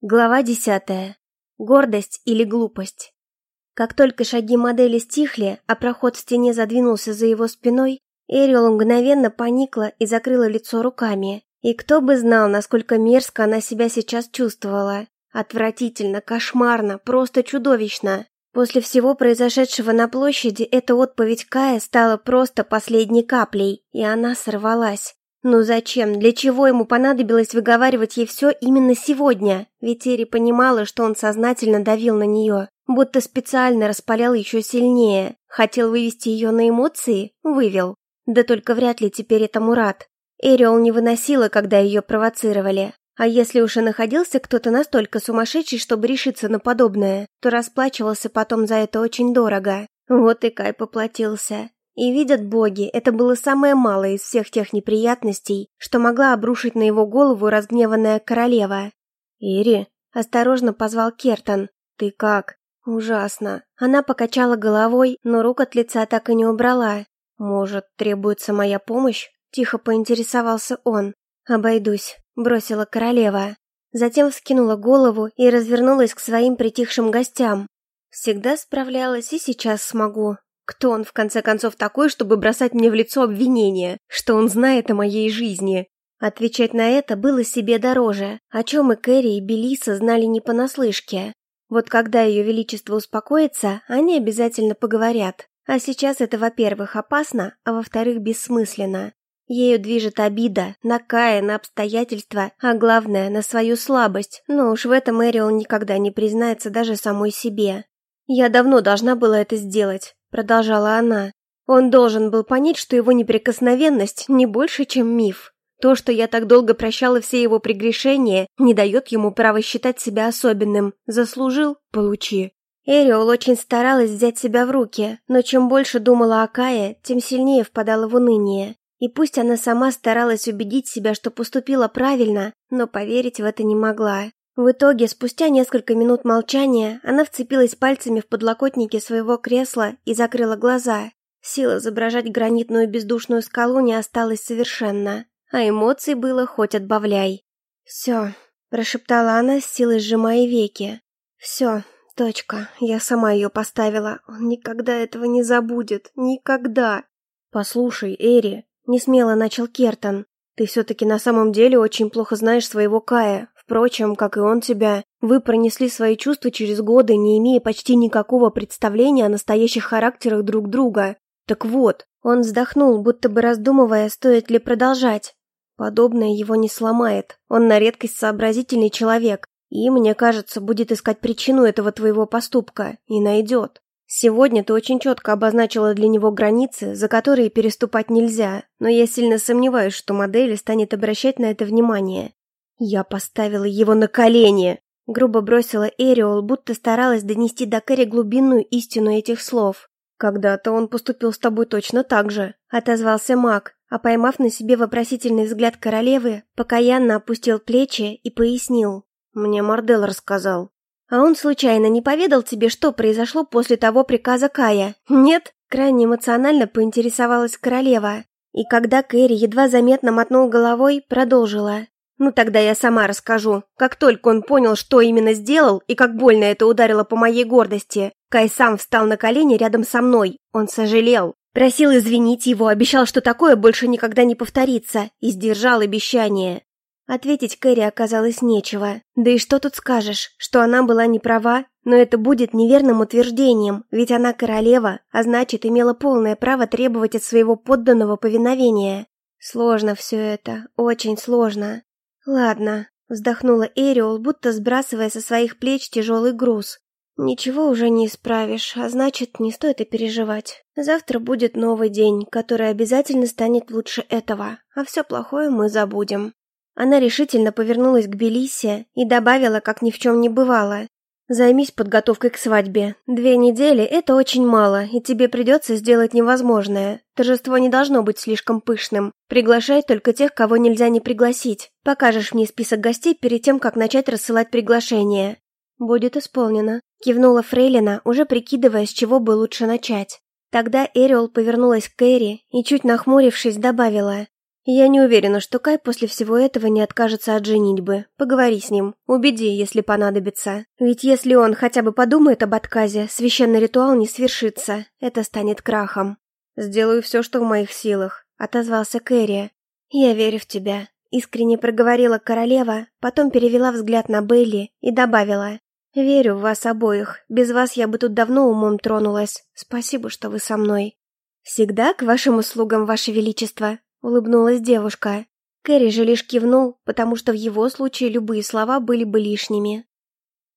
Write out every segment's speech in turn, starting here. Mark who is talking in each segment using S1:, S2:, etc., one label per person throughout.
S1: Глава десятая. Гордость или глупость. Как только шаги модели стихли, а проход в стене задвинулся за его спиной, Эриол мгновенно поникла и закрыла лицо руками. И кто бы знал, насколько мерзко она себя сейчас чувствовала. Отвратительно, кошмарно, просто чудовищно. После всего произошедшего на площади, эта отповедь Кая стала просто последней каплей, и она сорвалась. Ну зачем? Для чего ему понадобилось выговаривать ей все именно сегодня? Ведь Эри понимала, что он сознательно давил на нее, будто специально распалял еще сильнее. Хотел вывести ее на эмоции? Вывел. Да только вряд ли теперь это Мурат. Эриол не выносила, когда ее провоцировали. А если уж и находился кто-то настолько сумасшедший, чтобы решиться на подобное, то расплачивался потом за это очень дорого. Вот и Кай поплатился. И видят боги, это было самое малое из всех тех неприятностей, что могла обрушить на его голову разгневанная королева. «Ири», — осторожно позвал Кертон, — «ты как?» «Ужасно». Она покачала головой, но рук от лица так и не убрала. «Может, требуется моя помощь?» — тихо поинтересовался он. «Обойдусь», — бросила королева. Затем вскинула голову и развернулась к своим притихшим гостям. «Всегда справлялась и сейчас смогу. Кто он, в конце концов, такой, чтобы бросать мне в лицо обвинения, что он знает о моей жизни? Отвечать на это было себе дороже, о чем и Кэрри, и Белиса знали не понаслышке. Вот когда ее величество успокоится, они обязательно поговорят. А сейчас это, во-первых, опасно, а во-вторых, бессмысленно. Ею движет обида, на Кая, на обстоятельства, а главное, на свою слабость, но уж в этом Эриол никогда не признается даже самой себе. Я давно должна была это сделать, продолжала она. Он должен был понять, что его неприкосновенность не больше, чем миф. То, что я так долго прощала все его прегрешения, не дает ему права считать себя особенным. Заслужил – получи. Эриол очень старалась взять себя в руки, но чем больше думала о Кае, тем сильнее впадала в уныние. И пусть она сама старалась убедить себя, что поступила правильно, но поверить в это не могла. В итоге, спустя несколько минут молчания, она вцепилась пальцами в подлокотники своего кресла и закрыла глаза. Сил изображать гранитную бездушную скалу не осталось совершенно, а эмоций было хоть отбавляй. «Все», – прошептала она, с силой сжимая веки. «Все, точка, я сама ее поставила. Он никогда этого не забудет, никогда». «Послушай, Эри», – несмело начал Кертон, – «ты все-таки на самом деле очень плохо знаешь своего Кая. Впрочем, как и он тебя, вы пронесли свои чувства через годы, не имея почти никакого представления о настоящих характерах друг друга. Так вот, он вздохнул, будто бы раздумывая, стоит ли продолжать. Подобное его не сломает. Он на редкость сообразительный человек. И, мне кажется, будет искать причину этого твоего поступка. И найдет. Сегодня ты очень четко обозначила для него границы, за которые переступать нельзя, но я сильно сомневаюсь, что модель станет обращать на это внимание. «Я поставила его на колени!» Грубо бросила Эриол, будто старалась донести до Кэрри глубинную истину этих слов. «Когда-то он поступил с тобой точно так же», — отозвался маг, а поймав на себе вопросительный взгляд королевы, покаянно опустил плечи и пояснил. «Мне Мордел рассказал». «А он случайно не поведал тебе, что произошло после того приказа Кая?» «Нет?» — крайне эмоционально поинтересовалась королева. И когда Кэрри едва заметно мотнул головой, продолжила. Ну тогда я сама расскажу. Как только он понял, что именно сделал и как больно это ударило по моей гордости, Кай сам встал на колени рядом со мной. Он сожалел. Просил извинить его, обещал, что такое больше никогда не повторится, и сдержал обещание. Ответить Кэрри оказалось нечего. Да и что тут скажешь, что она была не права, но это будет неверным утверждением, ведь она королева, а значит, имела полное право требовать от своего подданного повиновения. Сложно все это, очень сложно. «Ладно», — вздохнула Эриол, будто сбрасывая со своих плеч тяжелый груз. «Ничего уже не исправишь, а значит, не стоит и переживать. Завтра будет новый день, который обязательно станет лучше этого, а все плохое мы забудем». Она решительно повернулась к Белисе и добавила, как ни в чем не бывало. Займись подготовкой к свадьбе. Две недели – это очень мало, и тебе придется сделать невозможное. Торжество не должно быть слишком пышным. Приглашай только тех, кого нельзя не пригласить. Покажешь мне список гостей перед тем, как начать рассылать приглашения. Будет исполнено. Кивнула Фрейлина, уже прикидывая, с чего бы лучше начать. Тогда Эриол повернулась к Кэрри и, чуть нахмурившись, добавила. Я не уверена, что Кай после всего этого не откажется от женитьбы. Поговори с ним, убеди, если понадобится. Ведь если он хотя бы подумает об отказе, священный ритуал не свершится. Это станет крахом. Сделаю все, что в моих силах, отозвался Кэрри. Я верю в тебя. Искренне проговорила королева, потом перевела взгляд на Бейли и добавила. «Верю в вас обоих. Без вас я бы тут давно умом тронулась. Спасибо, что вы со мной». «Всегда к вашим услугам, ваше величество», — улыбнулась девушка. Кэрри же лишь кивнул, потому что в его случае любые слова были бы лишними.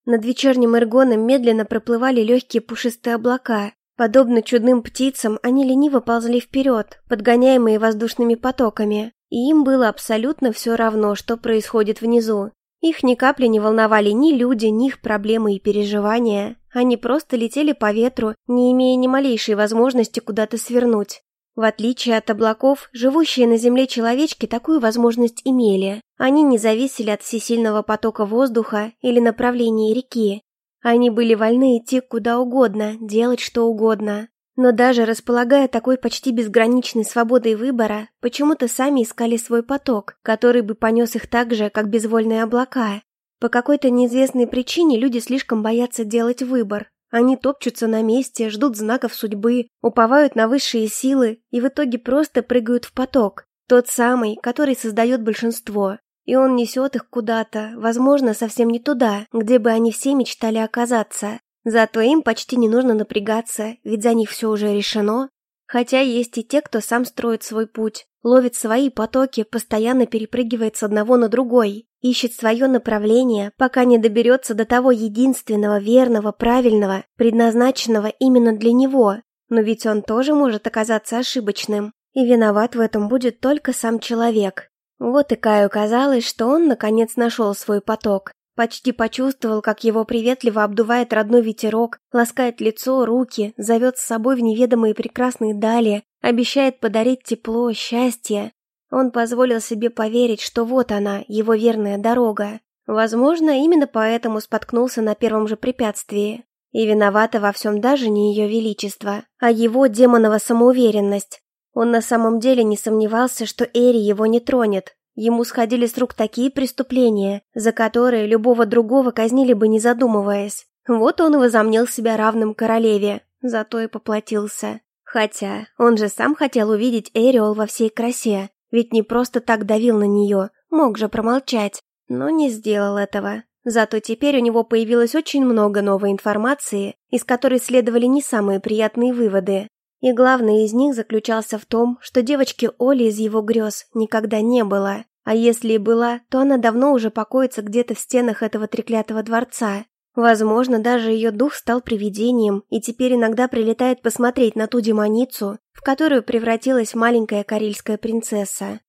S1: Над вечерним эргоном медленно проплывали легкие пушистые облака. Подобно чудным птицам, они лениво ползли вперед, подгоняемые воздушными потоками, и им было абсолютно все равно, что происходит внизу. Их ни капли не волновали ни люди, ни их проблемы и переживания. Они просто летели по ветру, не имея ни малейшей возможности куда-то свернуть. В отличие от облаков, живущие на земле человечки такую возможность имели. Они не зависели от всесильного потока воздуха или направления реки. Они были вольны идти куда угодно, делать что угодно. Но даже располагая такой почти безграничной свободой выбора, почему-то сами искали свой поток, который бы понес их так же, как безвольные облака. По какой-то неизвестной причине люди слишком боятся делать выбор, они топчутся на месте, ждут знаков судьбы, уповают на высшие силы и в итоге просто прыгают в поток, тот самый, который создает большинство. И он несет их куда-то, возможно, совсем не туда, где бы они все мечтали оказаться. Зато им почти не нужно напрягаться, ведь за них все уже решено. Хотя есть и те, кто сам строит свой путь, ловит свои потоки, постоянно перепрыгивает с одного на другой, ищет свое направление, пока не доберется до того единственного, верного, правильного, предназначенного именно для него. Но ведь он тоже может оказаться ошибочным, и виноват в этом будет только сам человек. Вот и Каю казалось, что он наконец нашел свой поток. Почти почувствовал, как его приветливо обдувает родной ветерок, ласкает лицо, руки, зовет с собой в неведомые прекрасные дали, обещает подарить тепло, счастье. Он позволил себе поверить, что вот она, его верная дорога. Возможно, именно поэтому споткнулся на первом же препятствии. И виновата во всем даже не ее величество, а его демонова самоуверенность. Он на самом деле не сомневался, что Эри его не тронет. Ему сходили с рук такие преступления, за которые любого другого казнили бы не задумываясь. Вот он и возомнил себя равным королеве, зато и поплатился. Хотя он же сам хотел увидеть Эриол во всей красе, ведь не просто так давил на нее, мог же промолчать, но не сделал этого. Зато теперь у него появилось очень много новой информации, из которой следовали не самые приятные выводы. И главный из них заключался в том, что девочки Оли из его грез никогда не было. А если и была, то она давно уже покоится где-то в стенах этого треклятого дворца. Возможно, даже ее дух стал привидением и теперь иногда прилетает посмотреть на ту демоницу, в которую превратилась маленькая карельская принцесса.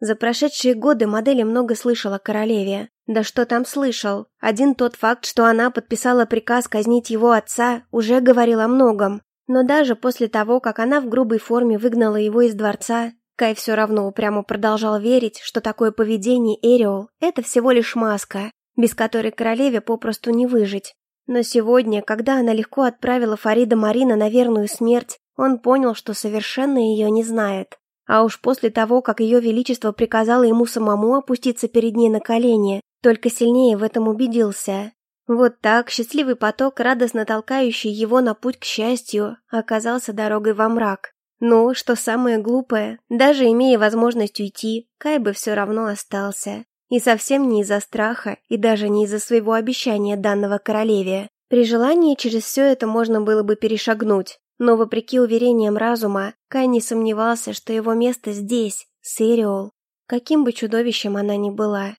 S1: За прошедшие годы модели много слышала о королеве. Да что там слышал? Один тот факт, что она подписала приказ казнить его отца, уже говорил о многом. Но даже после того, как она в грубой форме выгнала его из дворца, Кай все равно упрямо продолжал верить, что такое поведение Эриол – это всего лишь маска, без которой королеве попросту не выжить. Но сегодня, когда она легко отправила Фарида Марина на верную смерть, он понял, что совершенно ее не знает. А уж после того, как ее величество приказало ему самому опуститься перед ней на колени, только сильнее в этом убедился. Вот так счастливый поток, радостно толкающий его на путь к счастью, оказался дорогой во мрак. Но, что самое глупое, даже имея возможность уйти, Кай бы все равно остался. И совсем не из-за страха, и даже не из-за своего обещания данного королеве. При желании через все это можно было бы перешагнуть, но вопреки уверениям разума, Кай не сомневался, что его место здесь, Сириол. Каким бы чудовищем она ни была.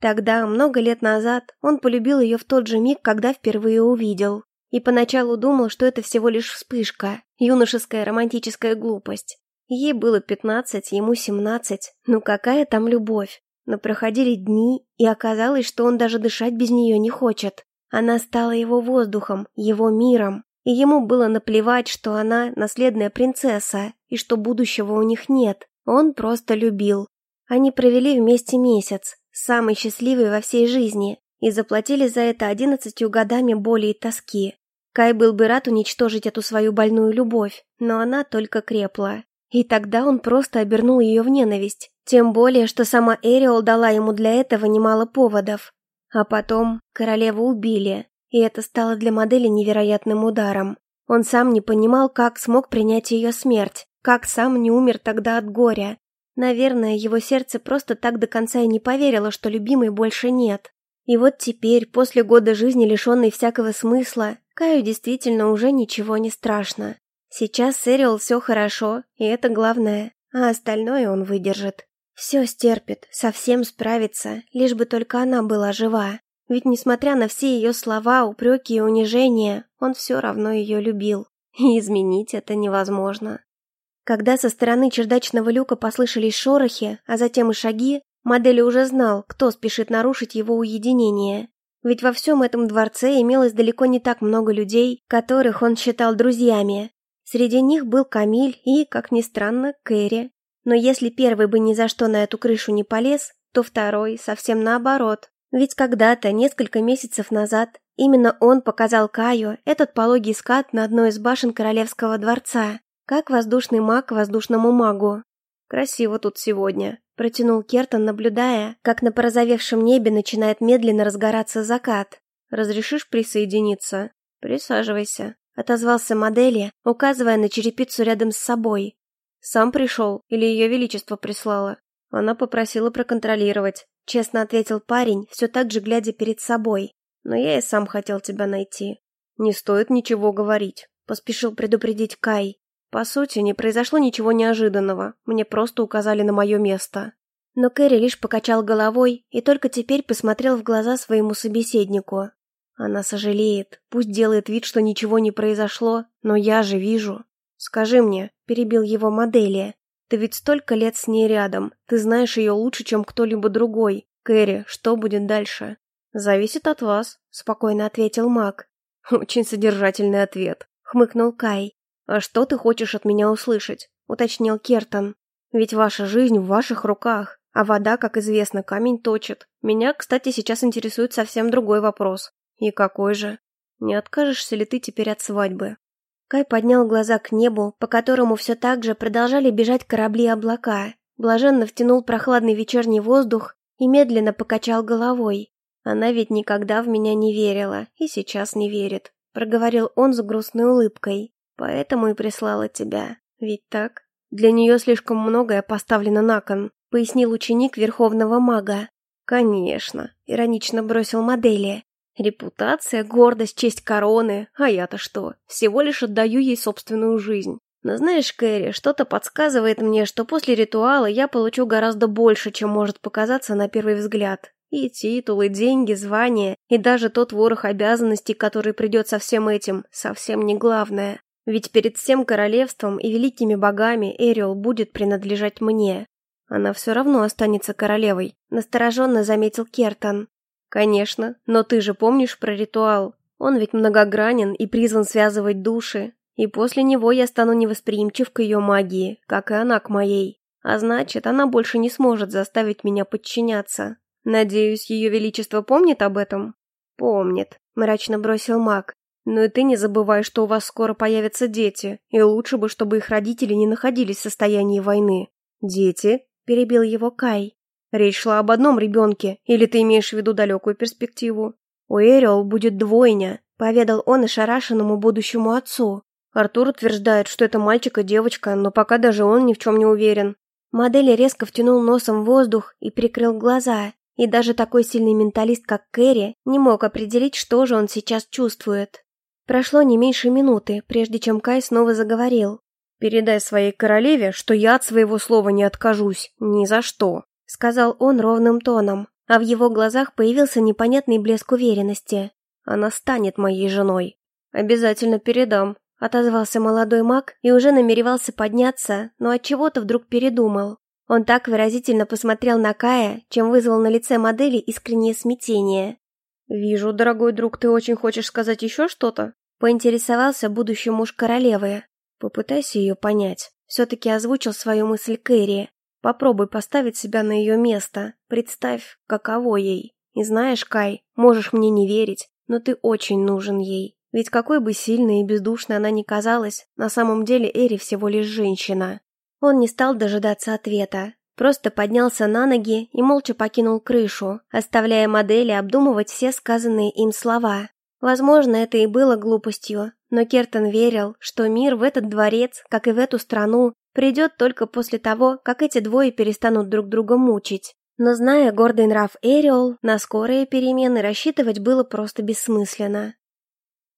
S1: Тогда, много лет назад, он полюбил ее в тот же миг, когда впервые увидел. И поначалу думал, что это всего лишь вспышка, юношеская романтическая глупость. Ей было пятнадцать, ему семнадцать. Ну какая там любовь? Но проходили дни, и оказалось, что он даже дышать без нее не хочет. Она стала его воздухом, его миром. И ему было наплевать, что она наследная принцесса, и что будущего у них нет. Он просто любил. Они провели вместе месяц, самый счастливый во всей жизни, и заплатили за это одиннадцатью годами боли и тоски. Кай был бы рад уничтожить эту свою больную любовь, но она только крепла. И тогда он просто обернул ее в ненависть, Тем более, что сама Эриол дала ему для этого немало поводов. А потом королеву убили, и это стало для модели невероятным ударом. Он сам не понимал, как смог принять ее смерть, как сам не умер тогда от горя. Наверное, его сердце просто так до конца и не поверило, что любимой больше нет. И вот теперь, после года жизни, лишенной всякого смысла, Каю действительно уже ничего не страшно. Сейчас с Эриол все хорошо, и это главное, а остальное он выдержит. Все стерпит, совсем справится, лишь бы только она была жива. Ведь несмотря на все ее слова, упреки и унижения, он все равно ее любил. И изменить это невозможно. Когда со стороны чердачного люка послышались шорохи, а затем и шаги, Модели уже знал, кто спешит нарушить его уединение. Ведь во всем этом дворце имелось далеко не так много людей, которых он считал друзьями. Среди них был Камиль и, как ни странно, Кэрри. Но если первый бы ни за что на эту крышу не полез, то второй совсем наоборот. Ведь когда-то, несколько месяцев назад, именно он показал Каю этот пологий скат на одной из башен королевского дворца, как воздушный маг воздушному магу. Красиво тут сегодня, Протянул Кертон, наблюдая, как на порозовевшем небе начинает медленно разгораться закат. «Разрешишь присоединиться?» «Присаживайся», — отозвался модели, указывая на черепицу рядом с собой. «Сам пришел или ее величество прислало?» Она попросила проконтролировать. Честно ответил парень, все так же глядя перед собой. «Но я и сам хотел тебя найти». «Не стоит ничего говорить», — поспешил предупредить Кай. По сути, не произошло ничего неожиданного, мне просто указали на мое место. Но Кэрри лишь покачал головой и только теперь посмотрел в глаза своему собеседнику. Она сожалеет, пусть делает вид, что ничего не произошло, но я же вижу. Скажи мне, перебил его модели, ты ведь столько лет с ней рядом, ты знаешь ее лучше, чем кто-либо другой. Кэрри, что будет дальше? Зависит от вас, спокойно ответил Мак. Очень содержательный ответ, хмыкнул Кай. «А что ты хочешь от меня услышать?» — уточнил Кертон. «Ведь ваша жизнь в ваших руках, а вода, как известно, камень точит. Меня, кстати, сейчас интересует совсем другой вопрос. И какой же? Не откажешься ли ты теперь от свадьбы?» Кай поднял глаза к небу, по которому все так же продолжали бежать корабли и облака, блаженно втянул прохладный вечерний воздух и медленно покачал головой. Она ведь никогда в меня не верила и сейчас не верит, проговорил он с грустной улыбкой. Поэтому и прислала тебя. Ведь так? Для нее слишком многое поставлено на кон, пояснил ученик Верховного Мага. Конечно, иронично бросил модели. Репутация, гордость, честь короны, а я-то что? Всего лишь отдаю ей собственную жизнь. Но знаешь, Кэрри, что-то подсказывает мне, что после ритуала я получу гораздо больше, чем может показаться на первый взгляд. И титулы, деньги, звания, и даже тот ворох обязанностей, который придет со всем этим, совсем не главное. Ведь перед всем королевством и великими богами Эриол будет принадлежать мне. Она все равно останется королевой, настороженно заметил Кертон. Конечно, но ты же помнишь про ритуал. Он ведь многогранен и призван связывать души. И после него я стану невосприимчив к ее магии, как и она к моей. А значит, она больше не сможет заставить меня подчиняться. Надеюсь, ее величество помнит об этом? Помнит, мрачно бросил маг. Но и ты не забывай, что у вас скоро появятся дети, и лучше бы, чтобы их родители не находились в состоянии войны. Дети? Перебил его Кай. Речь шла об одном ребенке, или ты имеешь в виду далекую перспективу? У Эриол будет двойня, поведал он ошарашенному будущему отцу. Артур утверждает, что это мальчик и девочка, но пока даже он ни в чем не уверен. Модель резко втянул носом воздух и прикрыл глаза, и даже такой сильный менталист, как Кэрри, не мог определить, что же он сейчас чувствует. Прошло не меньше минуты, прежде чем Кай снова заговорил. «Передай своей королеве, что я от своего слова не откажусь, ни за что», — сказал он ровным тоном, а в его глазах появился непонятный блеск уверенности. «Она станет моей женой. Обязательно передам», — отозвался молодой маг и уже намеревался подняться, но от чего то вдруг передумал. Он так выразительно посмотрел на Кая, чем вызвал на лице модели искреннее смятение. «Вижу, дорогой друг, ты очень хочешь сказать еще что-то?» Поинтересовался будущий муж королевы. Попытайся ее понять. Все-таки озвучил свою мысль Кэрри. Попробуй поставить себя на ее место. Представь, каково ей. И знаешь, Кай, можешь мне не верить, но ты очень нужен ей. Ведь какой бы сильной и бездушной она ни казалась, на самом деле Эри всего лишь женщина. Он не стал дожидаться ответа. просто поднялся на ноги и молча покинул крышу, оставляя модели обдумывать все сказанные им слова. Возможно, это и было глупостью, но Кертон верил, что мир в этот дворец, как и в эту страну, придет только после того, как эти двое перестанут друг друга мучить. Но зная гордый нрав Эриол, на скорые перемены рассчитывать было просто бессмысленно.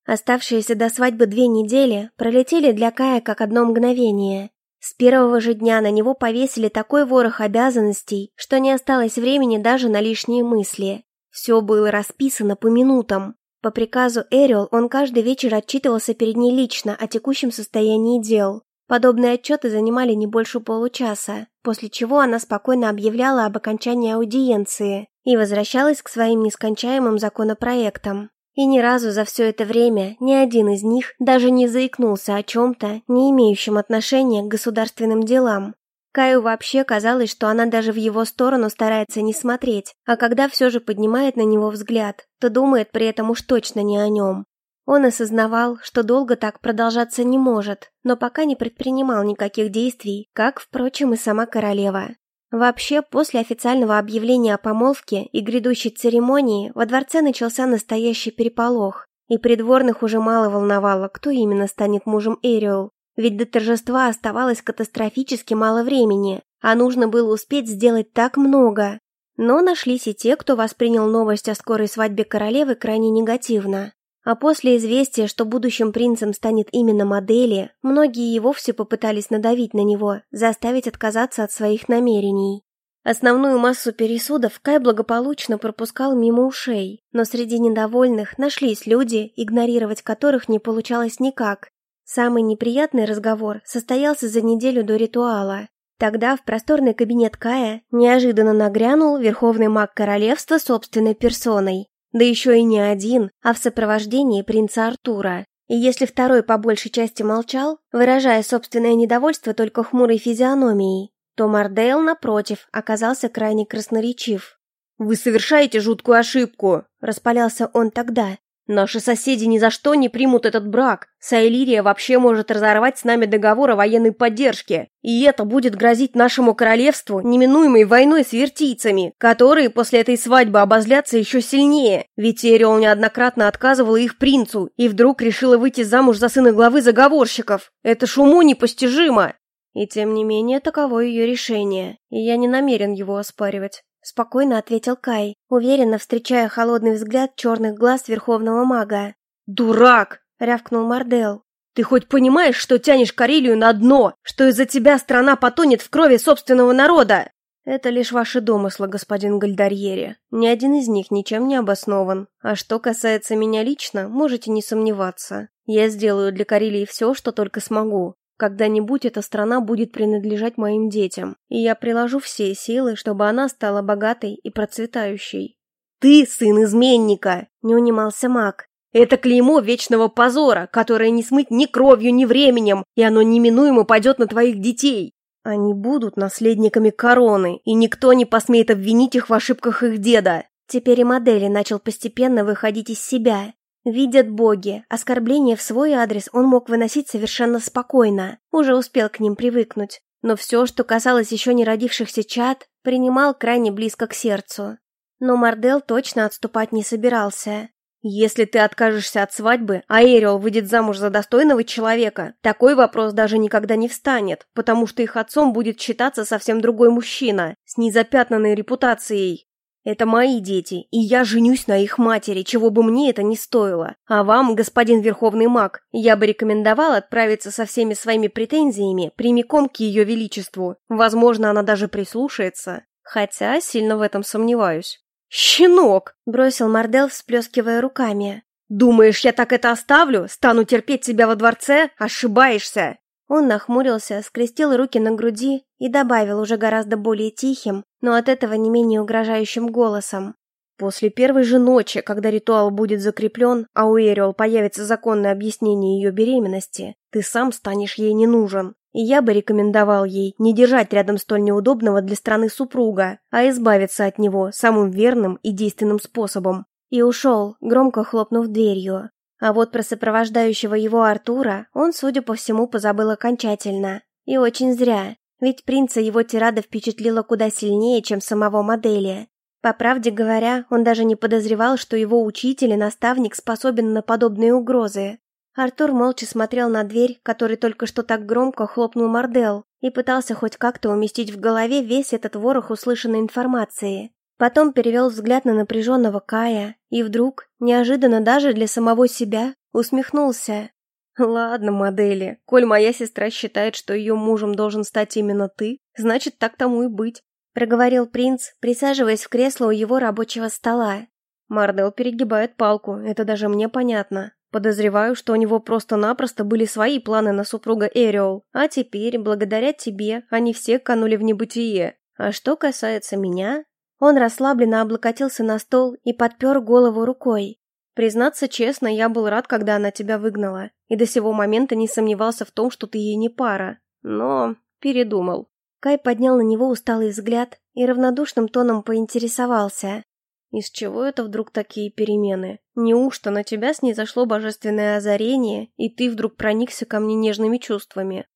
S1: Оставшиеся до свадьбы две недели пролетели для Кая как одно мгновение. С первого же дня на него повесили такой ворох обязанностей, что не осталось времени даже на лишние мысли. Все было расписано по минутам. По приказу Эриол он каждый вечер отчитывался перед ней лично о текущем состоянии дел. Подобные отчеты занимали не больше получаса, после чего она спокойно объявляла об окончании аудиенции и возвращалась к своим нескончаемым законопроектам. И ни разу за все это время ни один из них даже не заикнулся о чем-то, не имеющем отношения к государственным делам. Каю вообще казалось, что она даже в его сторону старается не смотреть, а когда все же поднимает на него взгляд, то думает при этом уж точно не о нем. Он осознавал, что долго так продолжаться не может, но пока не предпринимал никаких действий, как, впрочем, и сама королева. Вообще, после официального объявления о помолвке и грядущей церемонии во дворце начался настоящий переполох, и придворных уже мало волновало, кто именно станет мужем Эриол, ведь до торжества оставалось катастрофически мало времени, а нужно было успеть сделать так много. Но нашлись и те, кто воспринял новость о скорой свадьбе королевы крайне негативно. А после известия, что будущим принцем станет именно модели, многие и вовсе попытались надавить на него, заставить отказаться от своих намерений. Основную массу пересудов Кай благополучно пропускал мимо ушей, но среди недовольных нашлись люди, игнорировать которых не получалось никак. Самый неприятный разговор состоялся за неделю до ритуала. Тогда в просторный кабинет Кая неожиданно нагрянул верховный маг королевства собственной персоной. Да еще и не один, а в сопровождении принца Артура. И если второй по большей части молчал, выражая собственное недовольство только хмурой физиономией, то Мардейл, напротив, оказался крайне красноречив.
S2: «Вы совершаете жуткую ошибку!» – распалялся он тогда. Наши соседи ни за что не примут этот брак. Сайлирия вообще может разорвать с нами договор о военной поддержке. И это будет грозить нашему королевству неминуемой войной с вертийцами, которые после этой свадьбы обозлятся еще сильнее. Ведь Эриол неоднократно отказывала их принцу и вдруг решила выйти замуж за сына главы заговорщиков. Это ж уму непостижимо.
S1: И тем не менее, таково ее решение, и я не намерен его оспаривать. Спокойно ответил Кай, уверенно встречая холодный взгляд черных глаз верховного мага.
S2: «Дурак!» — рявкнул Мардел. «Ты хоть понимаешь, что тянешь Карелию на дно, что из-за тебя страна потонет в крови собственного народа?»
S1: «Это лишь ваши домыслы, господин Гальдарьери. Ни один из них ничем не обоснован. А что касается меня лично, можете не сомневаться. Я сделаю для Карелии все, что только смогу. Когда-нибудь эта страна будет принадлежать моим детям, и я приложу все силы, чтобы она стала богатой и процветающей.
S2: «Ты сын изменника!»
S1: — не унимался маг.
S2: «Это клеймо вечного позора, которое не смыть ни кровью, ни временем, и оно неминуемо пойдет на твоих детей. Они будут наследниками короны, и никто не посмеет обвинить их в ошибках их деда».
S1: Теперь и модели начал постепенно выходить из себя, Видят боги, оскорбления в свой адрес он мог выносить совершенно спокойно, уже успел к ним привыкнуть. Но все, что касалось еще не родившихся чад, принимал крайне близко к сердцу. Но Мардел точно отступать не собирался.
S2: «Если ты откажешься от свадьбы, а Эриол выйдет замуж за достойного человека, такой вопрос даже никогда не встанет, потому что их отцом будет считаться совсем другой мужчина, с незапятнанной репутацией. Это мои дети, и я женюсь на их матери, чего бы мне это ни стоило. А вам, господин Верховный Маг, я бы рекомендовал отправиться со всеми своими претензиями прямиком к ее величеству. Возможно, она даже прислушается. Хотя сильно в этом сомневаюсь. «Щенок!» – бросил Мардел, всплескивая руками. «Думаешь, я так это оставлю? Стану терпеть тебя во дворце? Ошибаешься!»
S1: Он нахмурился, скрестил руки на груди и добавил уже гораздо более тихим, но от этого не менее угрожающим голосом.
S2: «После первой же ночи, когда ритуал будет закреплен, а у Эриол появится законное объяснение ее беременности, ты сам станешь ей не нужен. И я бы рекомендовал ей не держать рядом столь неудобного для страны супруга, а избавиться от него самым верным и действенным способом».
S1: И ушел, громко хлопнув дверью. А вот про сопровождающего его Артура он, судя по всему, позабыл окончательно. И очень зря. ведь принца его тирада впечатлила куда сильнее, чем самого модели. По правде говоря, он даже не подозревал, что его учитель и наставник способен на подобные угрозы. Артур молча смотрел на дверь, которой только что так громко хлопнул Мордел, и пытался хоть как-то уместить в голове весь этот ворох услышанной информации. Потом перевел взгляд на напряженного Кая, и вдруг, неожиданно даже для самого себя, усмехнулся.
S2: «Ладно, модели, коль моя сестра считает, что ее мужем должен стать именно ты, значит, так тому и быть
S1: проговорил принц, присаживаясь в кресло у его рабочего стола.
S2: Мардел перегибает палку, это даже мне понятно. Подозреваю, что у него просто-напросто были свои планы на супруга Эриол, а теперь, благодаря тебе, они все канули в небытие. А что касается меня...
S1: Он расслабленно облокотился на стол и подпер голову рукой.
S2: Признаться честно, я был рад, когда она тебя выгнала, и до сего момента не сомневался в том, что ты ей не пара. Но передумал.
S1: Кай поднял на него усталый взгляд и равнодушным тоном поинтересовался.
S2: «Из чего это вдруг такие перемены? Неужто на тебя снизошло божественное озарение, и ты вдруг проникся ко мне нежными чувствами?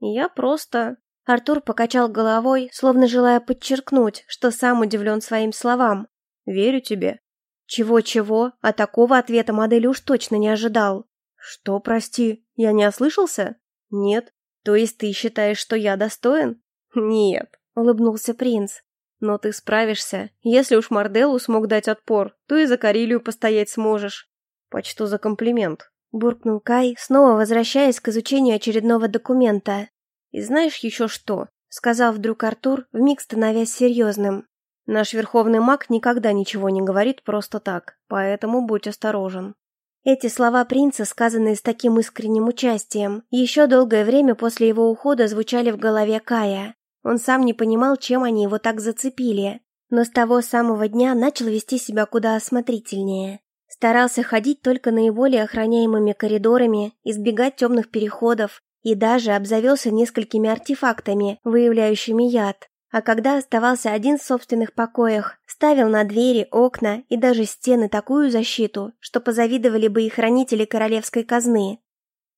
S2: Я просто...»
S1: Артур покачал головой, словно желая подчеркнуть, что сам удивлен своим словам.
S2: «Верю тебе».
S1: Чего-чего, а такого ответа модель уж точно не ожидал.
S2: «Что, прости, я не ослышался?» «Нет. То есть ты считаешь, что я достоин?»
S1: «Нет», — улыбнулся принц.
S2: «Но ты справишься. Если уж Марделу смог дать отпор, то и за Карилию постоять сможешь». «Почту за комплимент», —
S1: буркнул Кай, снова возвращаясь к изучению очередного документа.
S2: «И знаешь еще что?»
S1: — сказал вдруг Артур, вмиг становясь серьезным.
S2: «Наш верховный маг никогда ничего не говорит просто так, поэтому будь осторожен».
S1: Эти слова принца, сказанные с таким искренним участием, еще долгое время после его ухода звучали в голове Кая. Он сам не понимал, чем они его так зацепили, но с того самого дня начал вести себя куда осмотрительнее. Старался ходить только наиболее охраняемыми коридорами, избегать темных переходов и даже обзавелся несколькими артефактами, выявляющими яд. А когда оставался один в собственных покоях, ставил на двери, окна и даже стены такую защиту, что позавидовали бы и хранители королевской казны.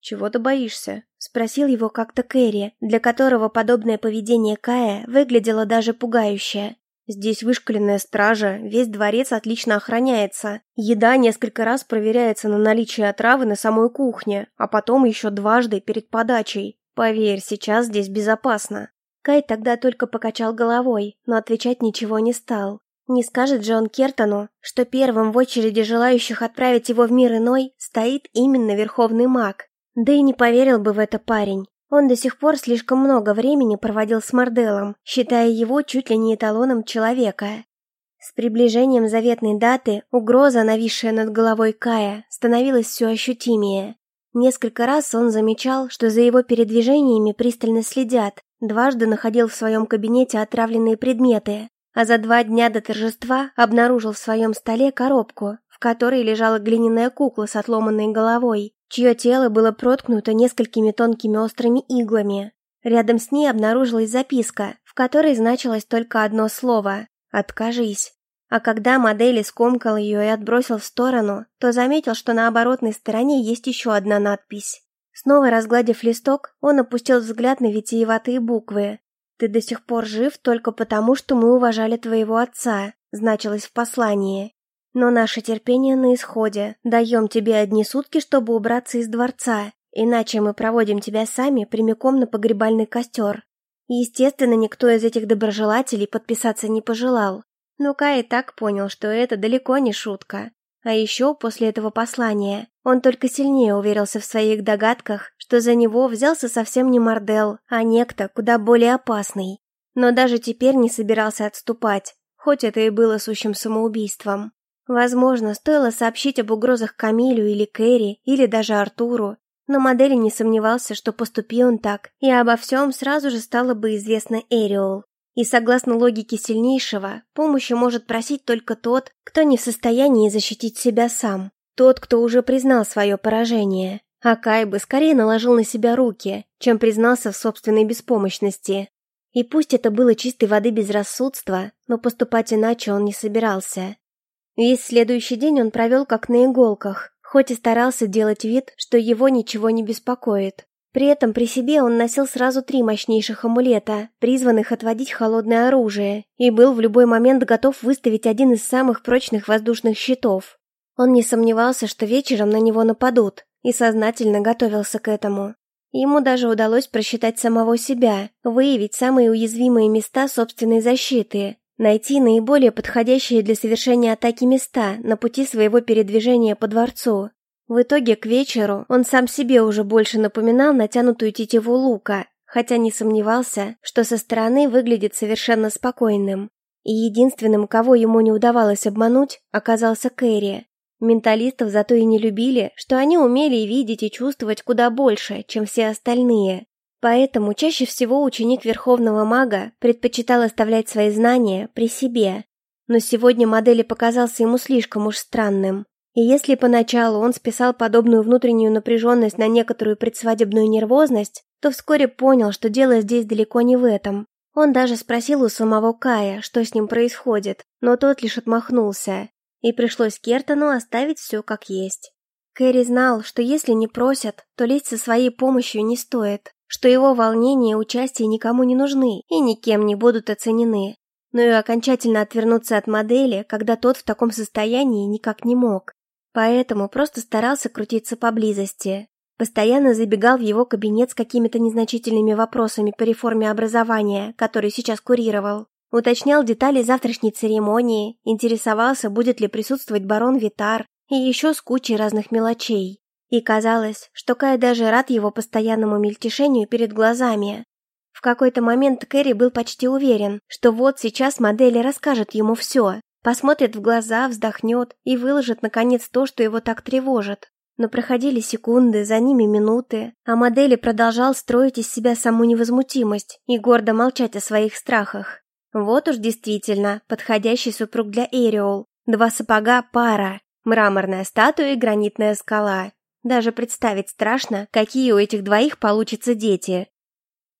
S2: «Чего ты боишься?»
S1: — спросил его как-то Кэрри, для которого подобное поведение Кая выглядело даже пугающе.
S2: «Здесь вышкаленная стража, весь дворец отлично охраняется. Еда несколько раз проверяется на наличие отравы на самой кухне, а потом еще дважды перед подачей. Поверь, сейчас здесь безопасно».
S1: Кай тогда только покачал головой, но отвечать ничего не стал. Не скажет Джон Кертону, что первым в очереди желающих отправить его в мир иной стоит именно Верховный Маг, да и не поверил бы в это парень. Он до сих пор слишком много времени проводил с Марделом, считая его чуть ли не эталоном человека. С приближением заветной даты угроза, нависшая над головой Кая, становилась все ощутимее. Несколько раз он замечал, что за его передвижениями пристально следят, дважды находил в своем кабинете отравленные предметы, а за два дня до торжества обнаружил в своем столе коробку, в которой лежала глиняная кукла с отломанной головой, чье тело было проткнуто несколькими тонкими острыми иглами. Рядом с ней обнаружилась записка, в которой значилось только одно слово «Откажись». А когда модель скомкал ее и отбросил в сторону, то заметил, что на оборотной стороне есть еще одна надпись. Снова разгладив листок, он опустил взгляд на витиеватые буквы. «Ты до сих пор жив только потому, что мы уважали твоего отца», значилось в послании. Но наше терпение на исходе. Даем тебе одни сутки, чтобы убраться из дворца, иначе мы проводим тебя сами прямиком на погребальный костер. Естественно, никто из этих доброжелателей подписаться не пожелал. Но Кай так понял, что это далеко не шутка. А еще после этого послания он только сильнее уверился в своих догадках, что за него взялся совсем не Мордел, а некто куда более опасный. Но даже теперь не собирался отступать, хоть это и было сущим самоубийством. Возможно, стоило сообщить об угрозах Камилю или Кэрри, или даже Артуру, но модели не сомневался, что поступил он так, и обо всем сразу же стало бы известно Эриол. И согласно логике сильнейшего, помощи может просить только тот, кто не в состоянии защитить себя сам, тот, кто уже признал свое поражение. А Кай бы скорее наложил на себя руки, чем признался в собственной беспомощности. И пусть это было чистой воды безрассудство, но поступать иначе он не собирался. Весь следующий день он провел как на иголках, хоть и старался делать вид, что его ничего не беспокоит. При этом при себе он носил сразу три мощнейших амулета, призванных отводить холодное оружие, и был в любой момент готов выставить один из самых прочных воздушных щитов. Он не сомневался, что вечером на него нападут, и сознательно готовился к этому. Ему даже удалось просчитать самого себя, выявить самые уязвимые места собственной защиты, найти наиболее подходящие для совершения атаки места на пути своего передвижения по дворцу. В итоге к вечеру он сам себе уже больше напоминал натянутую тетиву лука, хотя не сомневался, что со стороны выглядит совершенно спокойным. И единственным, кого ему не удавалось обмануть, оказался Кэрри. Менталистов зато и не любили, что они умели видеть и чувствовать куда больше, чем все остальные. Поэтому чаще всего ученик Верховного Мага предпочитал оставлять свои знания при себе. Но сегодня модели показался ему слишком уж странным. И если поначалу он списал подобную внутреннюю напряженность на некоторую предсвадебную нервозность, то вскоре понял, что дело здесь далеко не в этом. Он даже спросил у самого Кая, что с ним происходит, но тот лишь отмахнулся. И пришлось Кертону оставить все как есть. Кэрри знал, что если не просят, то лезть со своей помощью не стоит, что его волнение и участие никому не нужны и никем не будут оценены. Но и окончательно отвернуться от модели, когда тот в таком состоянии никак не мог. Поэтому просто старался крутиться поблизости. Постоянно забегал в его кабинет с какими-то незначительными вопросами по реформе образования, который сейчас курировал. Уточнял детали завтрашней церемонии, интересовался, будет ли присутствовать барон Витар, и еще с кучей разных мелочей. И казалось, что Кай даже рад его постоянному мельтешению перед глазами. В какой-то момент Кэрри был почти уверен, что вот сейчас модели расскажет ему все, посмотрит в глаза, вздохнет и выложит наконец то, что его так тревожит. Но проходили секунды, за ними минуты, а модели продолжал строить из себя саму невозмутимость и гордо молчать о своих страхах. Вот уж действительно подходящий супруг для Эриол. Два сапога пара, мраморная статуя и гранитная скала. Даже представить страшно, какие у этих двоих получатся дети.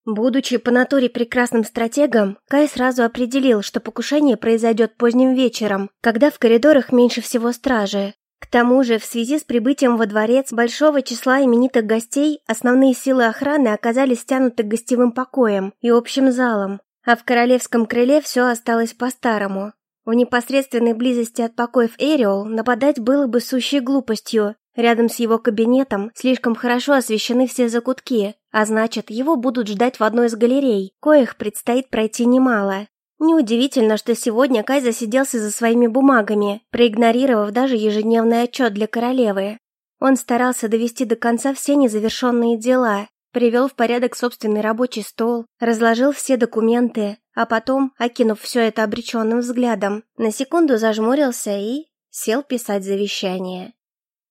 S1: Будучи по натуре прекрасным стратегом, Кай сразу определил, что покушение произойдет поздним вечером, когда в коридорах меньше всего стражи. К тому же, в связи с прибытием во дворец большого числа именитых гостей, основные силы охраны оказались стянуты к гостевым покоям и общим залам, а в королевском крыле все осталось по-старому. В непосредственной близости от покоев Эриол нападать было бы сущей глупостью. Рядом с его кабинетом слишком хорошо освещены все закутки, а значит, его будут ждать в одной из галерей, коих предстоит пройти немало. Неудивительно, что сегодня Кай засиделся за своими бумагами, проигнорировав даже ежедневный отчет для королевы. Он старался довести до конца все незавершенные дела, Привел в порядок собственный рабочий стол, разложил все документы, а потом, окинув все это обреченным взглядом, на секунду зажмурился и сел писать завещание.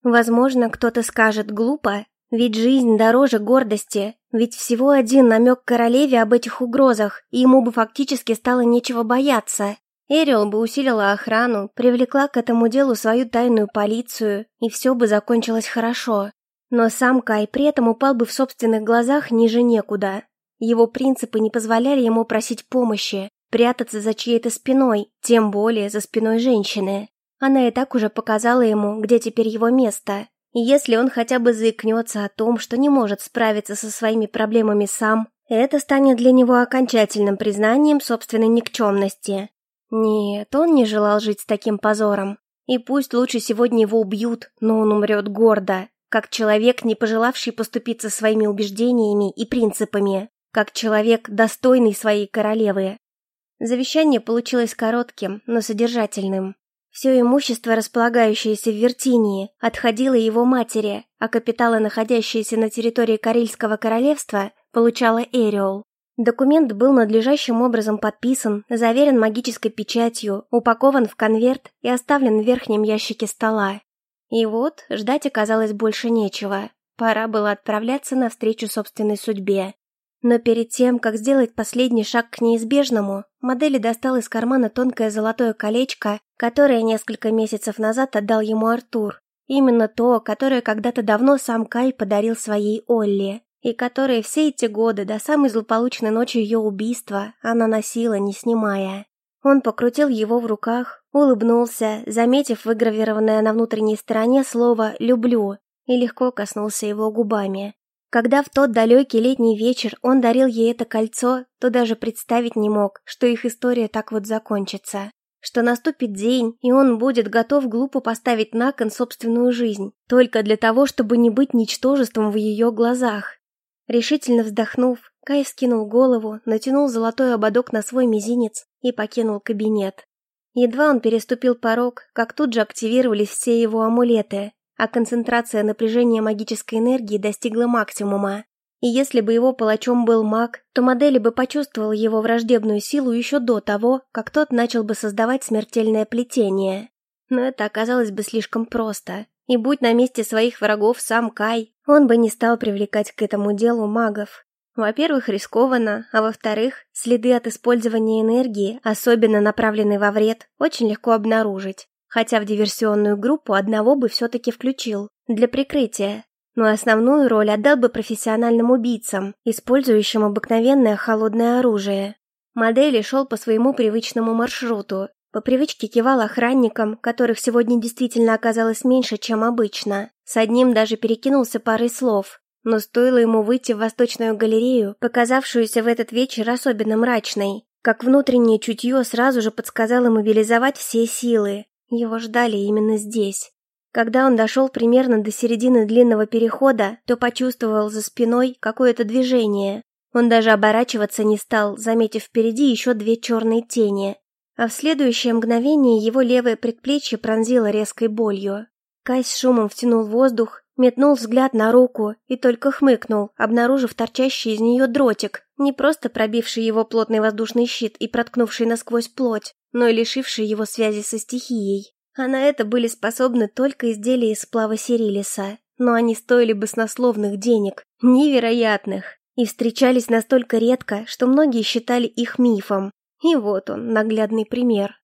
S1: Возможно, кто-то скажет глупо, ведь жизнь дороже гордости, ведь всего один намек королеве об этих угрозах, и ему бы фактически стало нечего бояться. Эриол бы усилила охрану, привлекла к этому делу свою тайную полицию, и все бы закончилось хорошо. Но сам Кай при этом упал бы в собственных глазах ниже некуда. Его принципы не позволяли ему просить помощи, прятаться за чьей-то спиной, тем более за спиной женщины. Она и так уже показала ему, где теперь его место. И если он хотя бы заикнется о том, что не может справиться со своими проблемами сам, это станет для него окончательным признанием собственной никчемности. Нет, он не желал жить с таким позором. И пусть лучше сегодня его убьют, но он умрет гордо, как человек, не пожелавший поступиться своими убеждениями и принципами, как человек, достойный своей королевы. Завещание получилось коротким, но содержательным. Все имущество, располагающееся в Вертинии, отходило его матери, а капиталы, находящиеся на территории Карельского королевства, получала Эриол. Документ был надлежащим образом подписан, заверен магической печатью, упакован в конверт и оставлен в верхнем ящике стола. И вот ждать оказалось больше нечего. Пора было отправляться навстречу собственной судьбе. Но перед тем, как сделать последний шаг к неизбежному, модели достал из кармана тонкое золотое колечко, которое несколько месяцев назад отдал ему Артур. Именно то, которое когда-то давно сам Кай подарил своей Олли, и которое все эти годы, до самой злополучной ночи ее убийства, она носила, не снимая. Он покрутил его в руках, улыбнулся, заметив выгравированное на внутренней стороне слово «люблю», и легко коснулся его губами. Когда в тот далекий летний вечер он дарил ей это кольцо, то даже представить не мог, что их история так вот закончится. Что наступит день, и он будет готов глупо поставить на кон собственную жизнь, только для того, чтобы не быть ничтожеством в ее глазах. Решительно вздохнув, Кай скинул голову, натянул золотой ободок на свой мизинец и покинул кабинет. Едва он переступил порог, как тут же активировались все его амулеты, а концентрация напряжения магической энергии достигла максимума. И если бы его палачом был маг, то модели бы почувствовал его враждебную силу еще до того, как тот начал бы создавать смертельное плетение. Но это оказалось бы слишком просто. И будь на месте своих врагов сам Кай, он бы не стал привлекать к этому делу магов. Во-первых, рискованно, а во-вторых, следы от использования энергии, особенно направленной во вред, очень легко обнаружить хотя в диверсионную группу одного бы все-таки включил, для прикрытия. Но основную роль отдал бы профессиональным убийцам, использующим обыкновенное холодное оружие. Модели шел по своему привычному маршруту, по привычке кивал охранникам, которых сегодня действительно оказалось меньше, чем обычно. С одним даже перекинулся парой слов. Но стоило ему выйти в восточную галерею, показавшуюся в этот вечер особенно мрачной, как внутреннее чутье сразу же подсказало мобилизовать все силы, его ждали именно здесь. Когда он дошел примерно до середины длинного перехода, то почувствовал за спиной какое-то движение. Он даже оборачиваться не стал, заметив впереди еще две черные тени. А в следующее мгновение его левое предплечье пронзило резкой болью. Кай с шумом втянул воздух, метнул взгляд на руку и только хмыкнул, обнаружив торчащий из нее дротик, не просто пробивший его плотный воздушный щит и проткнувший насквозь плоть, но и лишившие его связи со стихией. А на это были способны только изделия из сплава Сирилиса, но они стоили баснословных денег, невероятных, и встречались настолько редко, что многие считали их мифом. И вот он, наглядный пример.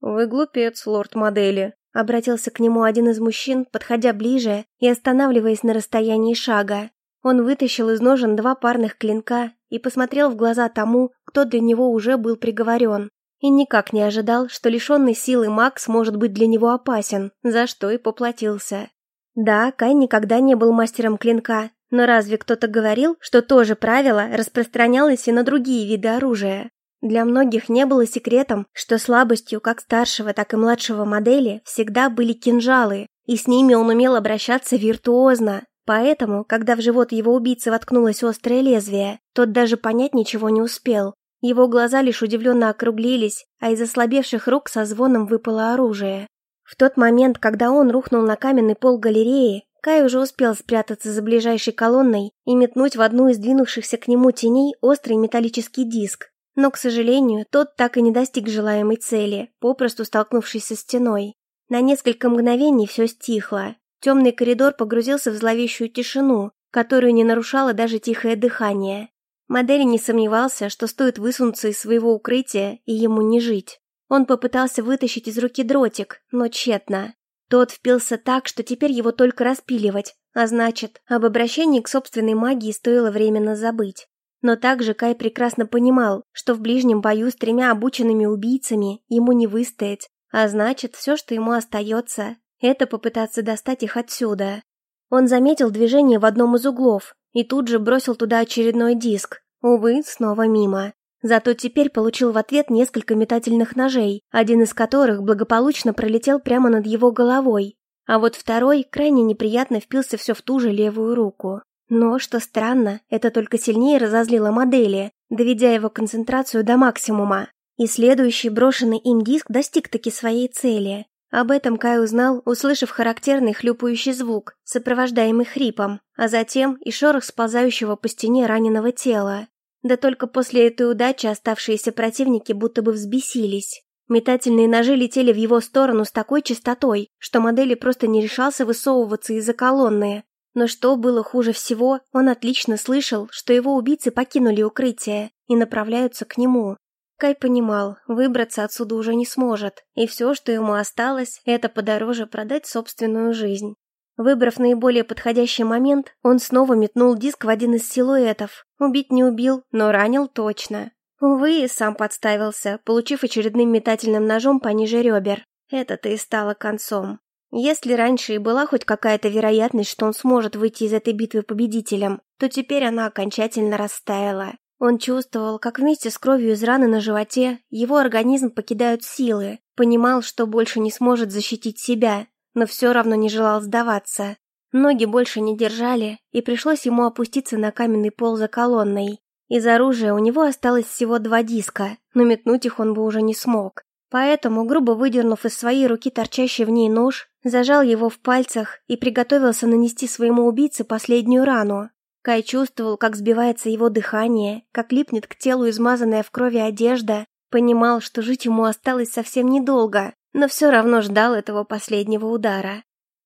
S2: «Вы глупец, лорд-модели», — обратился к нему один из мужчин, подходя ближе и останавливаясь на расстоянии шага. Он вытащил из ножен два парных клинка и посмотрел в глаза тому, кто для него уже был приговорен и никак не ожидал, что лишенный силы Макс может быть для него опасен, за что и поплатился. Да, Кай никогда не был мастером клинка, но разве кто-то говорил, что то же правило распространялось и на другие виды оружия? Для многих не было секретом, что слабостью как старшего, так и младшего модели всегда были кинжалы, и с ними он умел обращаться виртуозно. Поэтому, когда в живот его убийцы воткнулось острое лезвие, тот даже понять ничего не успел, его глаза лишь удивленно округлились, а из ослабевших рук со звоном выпало оружие. В тот момент, когда он рухнул на каменный пол галереи, Кай уже успел спрятаться за ближайшей колонной и метнуть в одну из двинувшихся к нему теней острый металлический диск. Но, к сожалению, тот так и не достиг желаемой цели, попросту столкнувшись со стеной. На несколько мгновений все стихло. Темный коридор погрузился в зловещую тишину, которую не нарушало даже тихое дыхание. Модель не сомневался, что стоит высунуться из своего укрытия, и ему не жить. Он попытался вытащить из руки дротик, но тщетно. Тот впился так, что теперь его только распиливать, а значит, об обращении к собственной магии стоило временно забыть. Но также Кай прекрасно понимал, что в ближнем бою с тремя обученными убийцами ему не выстоять, а значит, все, что ему остается, это попытаться достать их отсюда. Он заметил движение в одном из углов, и тут же бросил туда очередной диск. Увы, снова мимо. Зато теперь получил в ответ несколько метательных ножей, один из которых благополучно пролетел прямо над его головой, а вот второй крайне неприятно впился все в ту же левую руку. Но, что странно, это только сильнее разозлило модели, доведя его концентрацию до максимума. И следующий брошенный им диск достиг таки своей цели. Об этом Кай узнал, услышав характерный хлюпающий звук, сопровождаемый хрипом, а затем и шорох сползающего по стене раненого тела. Да только после этой удачи оставшиеся противники будто бы взбесились. Метательные ножи летели в его сторону с такой частотой, что модели просто не решался высовываться из-за колонны. Но что было хуже всего, он отлично слышал, что его убийцы покинули укрытие и направляются к нему. Кай понимал, выбраться отсюда уже не сможет, и все, что ему осталось, это подороже продать собственную жизнь. Выбрав наиболее подходящий момент, он снова метнул диск в один из силуэтов. Убить не убил, но ранил точно. Увы, сам подставился, получив очередным метательным ножом пониже ребер. Это-то и стало концом. Если раньше и была хоть какая-то вероятность, что он сможет выйти из этой битвы победителем,
S1: то теперь она окончательно растаяла. Он чувствовал, как вместе с кровью из раны на животе его организм покидают силы, понимал, что больше не сможет защитить себя, но все равно не желал сдаваться. Ноги больше не держали, и пришлось ему опуститься на каменный пол за колонной. Из оружия у него осталось всего два диска, но метнуть их он бы уже не смог. Поэтому, грубо выдернув из своей руки торчащий в ней нож, зажал его в пальцах и приготовился нанести своему убийце последнюю рану. Кай чувствовал, как сбивается его дыхание, как липнет к телу измазанная в крови одежда, понимал, что жить ему осталось совсем недолго, но все равно ждал этого последнего удара.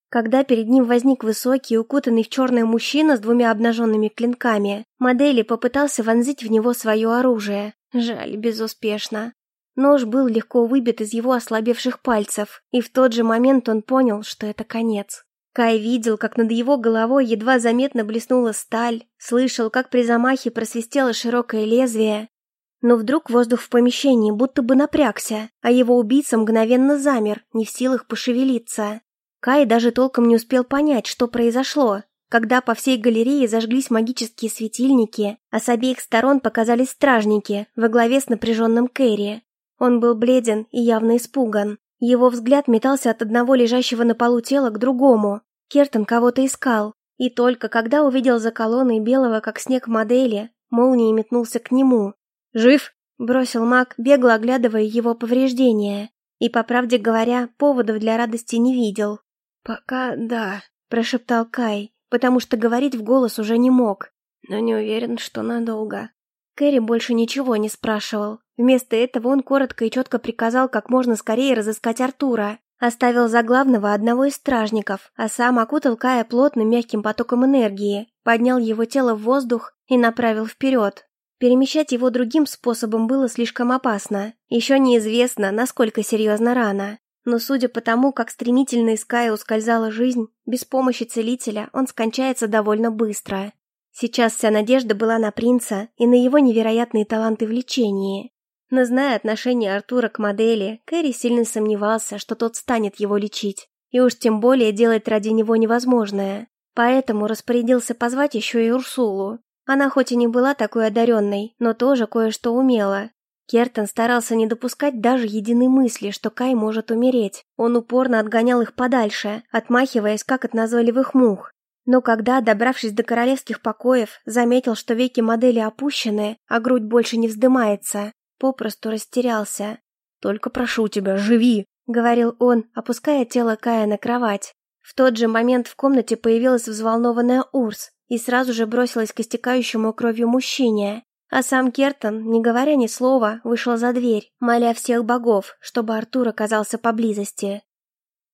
S1: Когда перед ним возник высокий, укутанный в черное мужчина с двумя обнаженными клинками, Модели попытался вонзить в него свое оружие. Жаль, безуспешно. Нож был легко выбит из его ослабевших пальцев, и в тот же момент он понял, что это конец. Кай видел, как над его головой едва заметно блеснула сталь, слышал, как при замахе просвистело широкое лезвие. Но вдруг воздух в помещении будто бы напрягся, а его убийца мгновенно замер, не в силах пошевелиться. Кай даже толком не успел понять, что произошло, когда по всей галерее зажглись магические светильники, а с обеих сторон показались стражники во главе с напряженным Кэрри. Он был бледен и явно испуган. Его взгляд метался от одного лежащего на полу тела к другому. Кертон кого-то искал, и только когда увидел за колонной белого как снег модели, молнией метнулся к нему. «Жив?» – бросил маг, бегло оглядывая его повреждения. И, по правде говоря, поводов для радости не видел.
S2: «Пока да», —
S1: прошептал Кай, потому что говорить в голос уже не мог.
S2: «Но не уверен, что надолго».
S1: Кэрри больше ничего не спрашивал. Вместо этого он коротко и четко приказал как можно скорее разыскать Артура. Оставил за главного одного из стражников, а сам окутал Кая плотным мягким потоком энергии, поднял его тело в воздух и направил вперед. Перемещать его другим способом было слишком опасно. Еще неизвестно, насколько серьезно рана. Но судя по тому, как стремительно из Кая ускользала жизнь, без помощи целителя он скончается довольно быстро. Сейчас вся надежда была на принца и на его невероятные таланты в лечении. Но зная отношение Артура к модели, Кэрри сильно сомневался, что тот станет его лечить, и уж тем более делать ради него невозможное. Поэтому распорядился позвать еще и Урсулу. Она хоть и не была такой одаренной, но тоже кое-что умела, Кертон старался не допускать даже единой мысли, что Кай может умереть. Он упорно отгонял их подальше, отмахиваясь, как от назойливых мух. Но когда, добравшись до королевских покоев, заметил, что веки модели опущены, а грудь больше не вздымается, попросту растерялся. «Только прошу тебя, живи!» — говорил он, опуская тело Кая на кровать. В тот же момент в комнате появилась взволнованная Урс и сразу же бросилась к истекающему кровью мужчине. А сам Кертон, не говоря ни слова, вышел за дверь, моля всех богов, чтобы Артур оказался поблизости.